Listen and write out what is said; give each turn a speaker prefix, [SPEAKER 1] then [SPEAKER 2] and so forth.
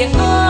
[SPEAKER 1] Oh.